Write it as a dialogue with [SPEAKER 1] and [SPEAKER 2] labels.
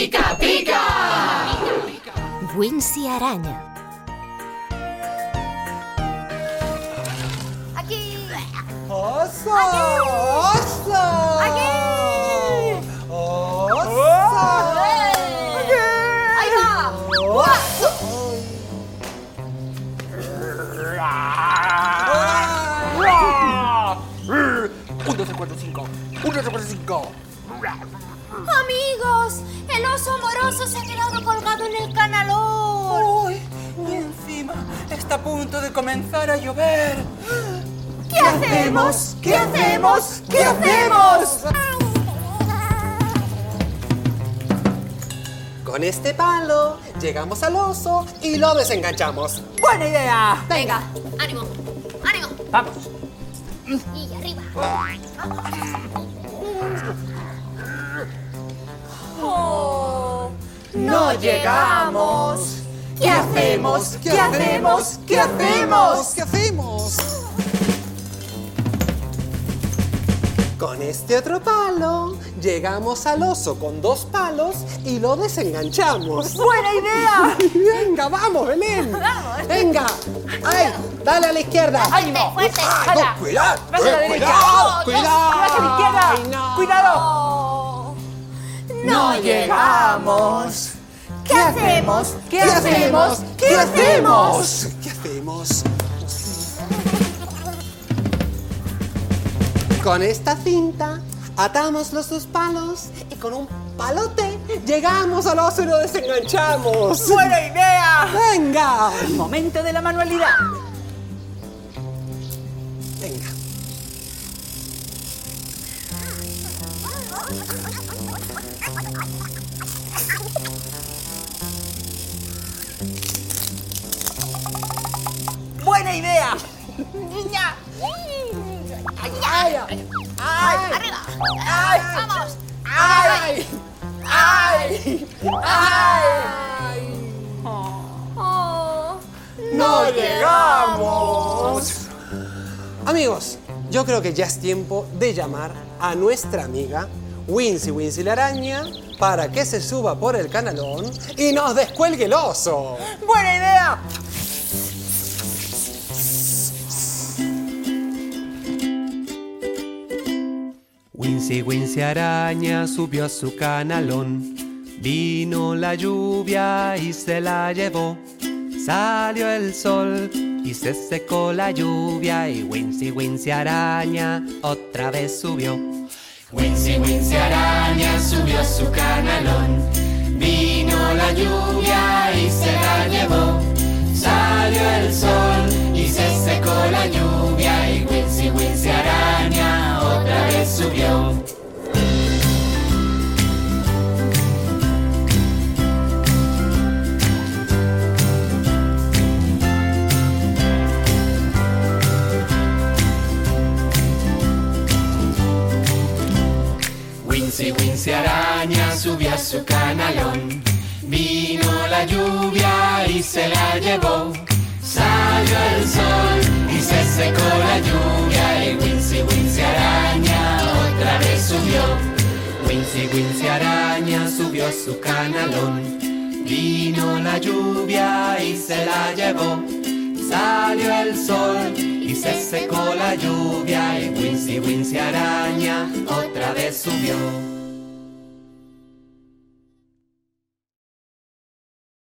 [SPEAKER 1] pica, pica!
[SPEAKER 2] Wincy Araña.
[SPEAKER 3] Aquí.
[SPEAKER 4] ¡Oso! ¡Oso!
[SPEAKER 3] Aquí.
[SPEAKER 4] ¡Oso!
[SPEAKER 3] Ahí va.
[SPEAKER 4] Un, dos, tres, cuatro, cinco. Un, dos, tres, cuatro, cinco.
[SPEAKER 3] Amigos,
[SPEAKER 4] está a punto de comenzar a llover.
[SPEAKER 3] ¿Qué hacemos? ¿Qué hacemos? ¿Qué hacemos?
[SPEAKER 4] Con este palo llegamos al oso y lo desenganchamos.
[SPEAKER 5] ¡Buena idea!
[SPEAKER 3] Venga, ánimo, ánimo.
[SPEAKER 5] Vamos.
[SPEAKER 3] Y arriba. Oh, no llegamos. ¿Qué hacemos? ¿Qué hacemos? ¿Qué hacemos?
[SPEAKER 4] ¿Qué hacemos? Con este otro palo llegamos al oso con dos palos y lo desenganchamos.
[SPEAKER 5] ¡Buena idea!
[SPEAKER 4] Venga, vamos, Belén. Venga. Ay, dale a la izquierda.
[SPEAKER 3] ¡Ánimo! ¡Fuerte!
[SPEAKER 4] Ay, no, cuidado.
[SPEAKER 5] Vas a la derecha.
[SPEAKER 4] Cuidado, cuidado.
[SPEAKER 5] ¡Vas a la izquierda!
[SPEAKER 4] Ay, no.
[SPEAKER 5] ¡Cuidado!
[SPEAKER 3] No llegamos. ¿Qué hacemos?
[SPEAKER 5] ¿Qué hacemos?
[SPEAKER 4] ¿Qué hacemos? ¿Qué hacemos? Con esta cinta atamos los dos palos y con un palote llegamos al oso y lo desenganchamos.
[SPEAKER 5] ¡Buena idea!
[SPEAKER 4] ¡Venga!
[SPEAKER 5] Momento de la manualidad.
[SPEAKER 4] Venga.
[SPEAKER 5] ¡Buena idea!
[SPEAKER 3] Niña.
[SPEAKER 5] ¡Ay! ¡Ay!
[SPEAKER 3] Arriba.
[SPEAKER 5] ¡Ay!
[SPEAKER 3] Vamos.
[SPEAKER 5] ¡Ay! ¡Ay! ¡Ay!
[SPEAKER 3] Oh,
[SPEAKER 4] ¡No llegamos! Amigos, yo creo que ya es tiempo de llamar a nuestra amiga Wincy Wincy la araña para que se suba por el canalón y nos descuelgue el oso.
[SPEAKER 5] ¡Buena idea!
[SPEAKER 6] Wincy Wincy araña subió a su canalón. Vino la lluvia y se la llevó. Salió el sol y se secó la lluvia y Wincy Wincy araña otra vez subió.
[SPEAKER 1] Wincy, Wincy araña subió a su canalón. Subió. Wincy, Wincy araña subió a su canalón. Vino la lluvia y se la llevó. Salió el sol y se secó la lluvia y Wincy,
[SPEAKER 6] Wincy Wincy araña subió a su canalón. Vino la lluvia y se la llevó. Salió el sol y se secó la lluvia y Wincy Wincy araña otra vez subió.